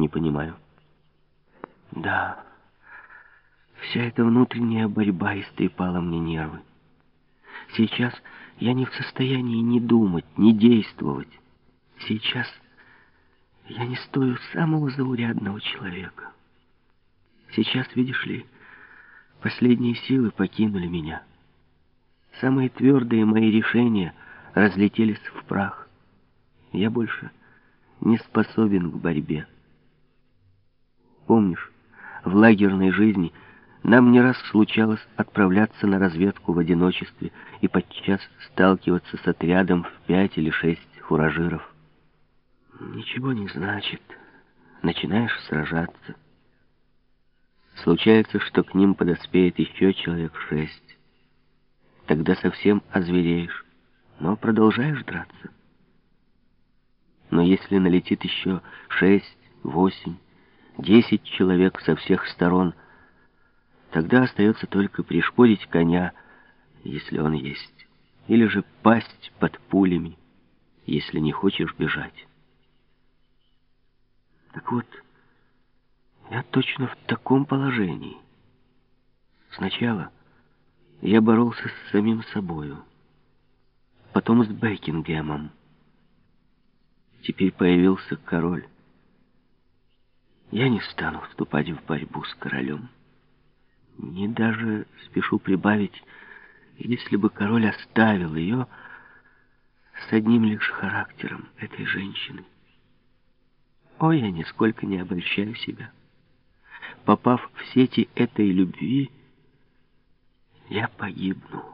Не понимаю. Да, вся эта внутренняя борьба истрепала мне нервы. Сейчас я не в состоянии ни думать, ни действовать. Сейчас я не стою самого заурядного человека. Сейчас, видишь ли, последние силы покинули меня. Самые твердые мои решения разлетелись в прах. Я больше не способен к борьбе. Помнишь, в лагерной жизни нам не раз случалось отправляться на разведку в одиночестве и подчас сталкиваться с отрядом в пять или шесть фуражиров. Ничего не значит. Начинаешь сражаться. Случается, что к ним подоспеет еще человек шесть. Тогда совсем озвереешь, но продолжаешь драться. Но если налетит еще шесть, восемь, десять человек со всех сторон, тогда остается только пришпорить коня, если он есть, или же пасть под пулями, если не хочешь бежать. Так вот, я точно в таком положении. Сначала я боролся с самим собою, потом с Бекингемом. Теперь появился король. Я не стану вступать в борьбу с королем. Не даже спешу прибавить, если бы король оставил ее с одним лишь характером этой женщины. О, я нисколько не обольщаю себя. Попав в сети этой любви, я погибну.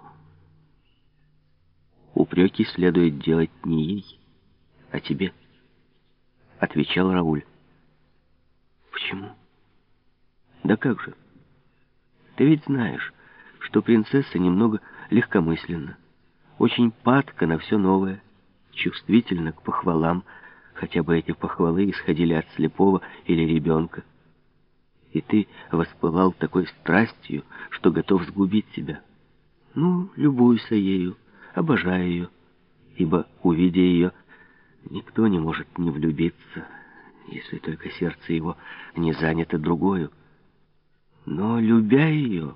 Упреки следует делать не ей, а тебе, отвечал Рауль. Почему? Да как же? Ты ведь знаешь, что принцесса немного легкомысленна, очень падка на все новое, чувствительна к похвалам, хотя бы эти похвалы исходили от слепого или ребенка. И ты воспылал такой страстью, что готов сгубить себя. Ну, любуйся ею, обожай ее, ибо, увидя ее, никто не может не влюбиться, если только сердце его не занято другою. Но, любя ее,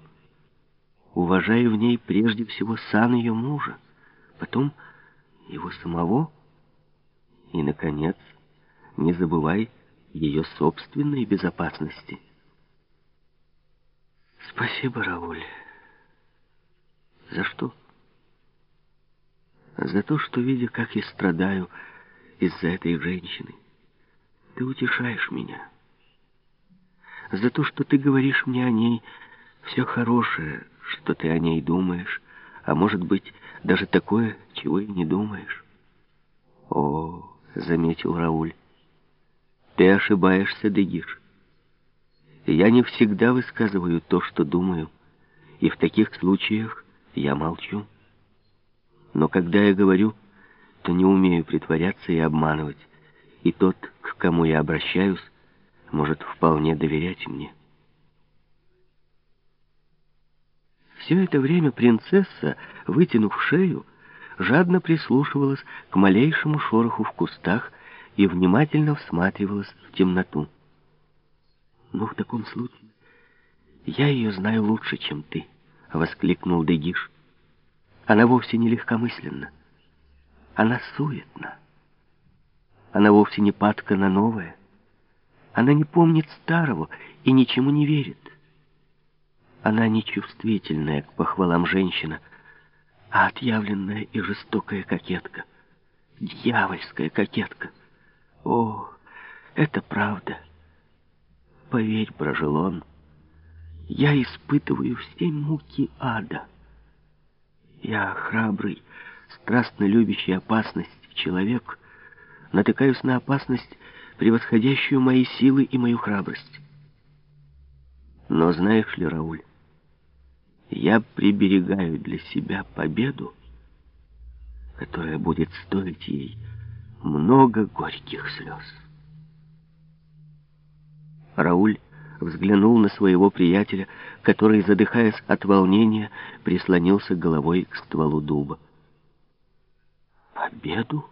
уважая в ней прежде всего сан ее мужа, потом его самого, и, наконец, не забывай ее собственной безопасности. Спасибо, Рауль. За что? За то, что, видя, как я страдаю из-за этой женщины, ты утешаешь меня. За то, что ты говоришь мне о ней все хорошее, что ты о ней думаешь, а может быть, даже такое, чего и не думаешь. О, — заметил Рауль. «Ты ошибаешься, Дегиш. Я не всегда высказываю то, что думаю, и в таких случаях я молчу. Но когда я говорю, то не умею притворяться и обманывать, и тот, к кому я обращаюсь, может вполне доверять мне». Все это время принцесса, вытянув шею, жадно прислушивалась к малейшему шороху в кустах и внимательно всматривалась в темноту. «Ну, в таком случае я ее знаю лучше, чем ты», — воскликнул Дегиш. «Она вовсе не легкомысленна. Она суетна. Она вовсе не падка на новое. Она не помнит старого и ничему не верит. Она нечувствительная к похвалам женщина — а отъявленная и жестокая кокетка. Дьявольская кокетка. О, это правда. Поверь, Брожелон, я испытываю все муки ада. Я храбрый, страстно любящий опасность человек, натыкаюсь на опасность, превосходящую мои силы и мою храбрость. Но знаешь ли, Рауль, я приберегаю для себя победу, которая будет стоить ей много горьких слез. Рауль взглянул на своего приятеля, который, задыхаясь от волнения, прислонился головой к стволу дуба. «Победу?»